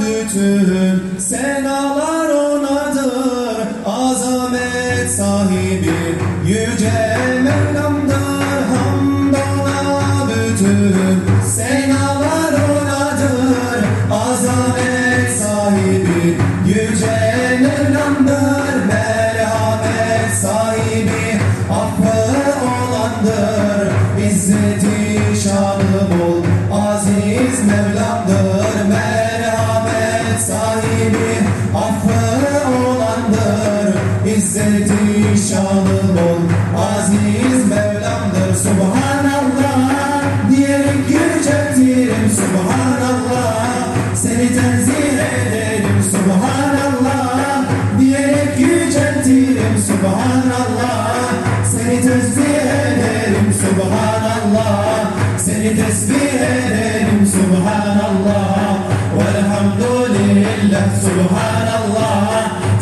bütün senalar onadır. Azamet sahibi yüce Mevlam'dır. Hamd ona bütün senalar onadır. Azamet sahibi yüce Mevlam'dır. Merhamet sahibi affı olandır İzzeti şanı bol aziz Mevlam'dır Subhanallah. Diyerek yüceltirim Subhanallah. Seni tenzih ederim Subhanallah. Diyerek yüceltirim Subhanallah. Seni tesbih ederim Subhanallah. Seni tesbih ederim Subhanallah. Velhamdülillah Subhanallah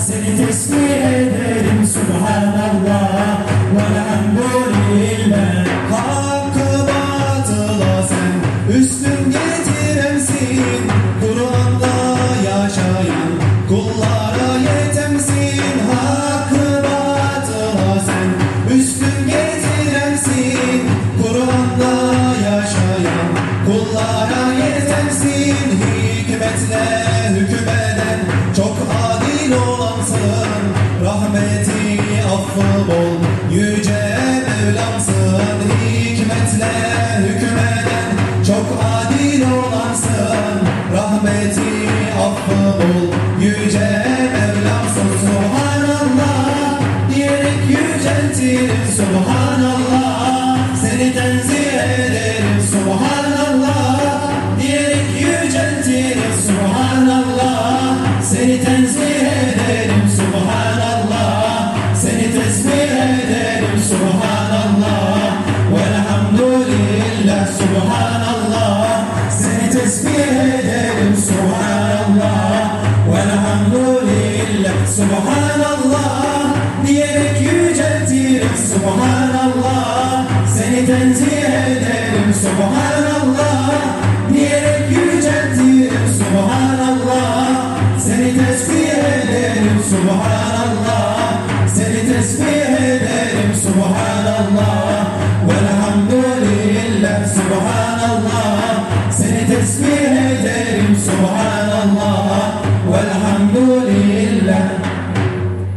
seni tesbih ederim Subhanallah velhamdülillah. Hakkı batıla sen üstün getirensin Kur'an'da yaşayan kullara yetemsin. Hakkı batıla sen üstün getirensin Kur'an'da yaşayan kullara Rahmeti affı bol yüce Mevlamsın Hikmetle hükmeden çok adil olansın Rahmeti affı bol yüce Mevlamsın Subhanallah diyerek yüceltirim Subhanallah seni tenzih ederim Subhanallah diyerek yüceltirim Subhanallah seni tenzih Subhanallah diyerek yüceltirim. Subhanallah seni tenzih ederim. Subhanallah